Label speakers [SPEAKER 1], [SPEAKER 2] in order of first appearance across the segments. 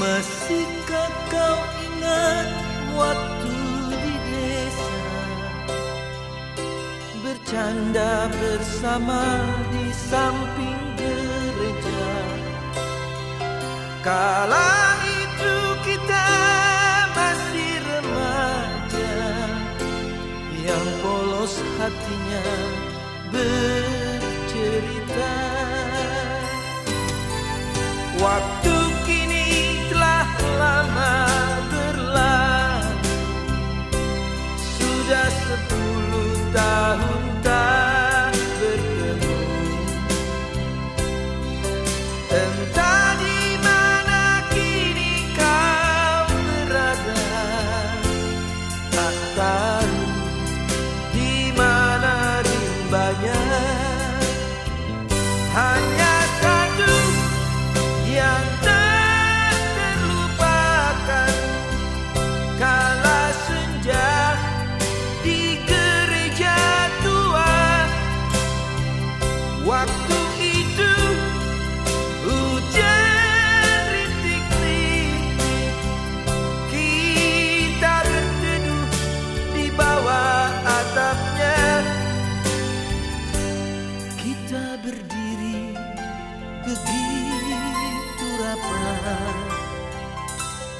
[SPEAKER 1] Masihkah kau ingat waktu di desa? Bercanda bersama di samping gereja. Kala itu kita masih remaja. Yang polos hatinya bercerita. Waktu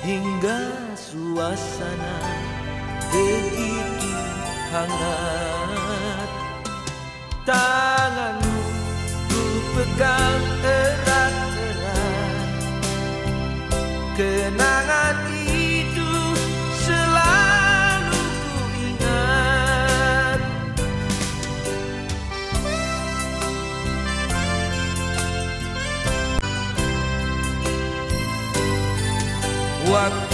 [SPEAKER 1] hingga suasana begitu hangat. Tak what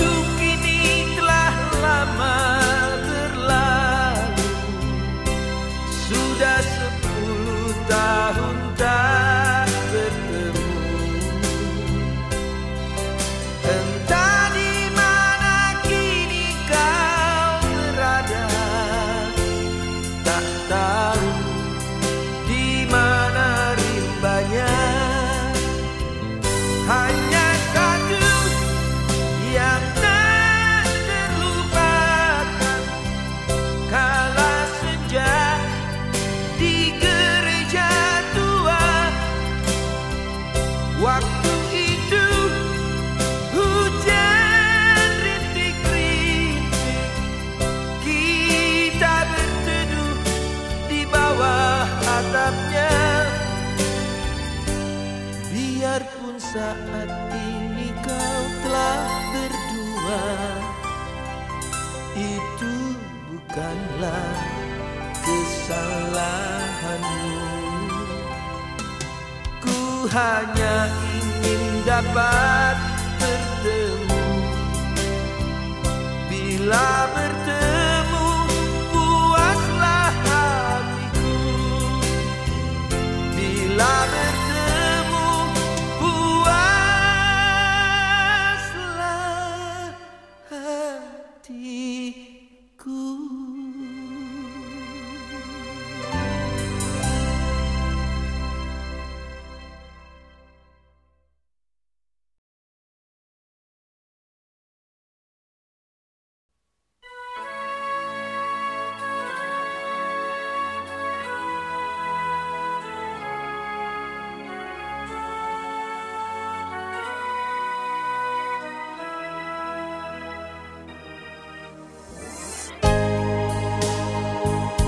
[SPEAKER 1] pun saat ini kau telah berdua Itu bukanlah kesalahanmu. Ku hanya ingin dapat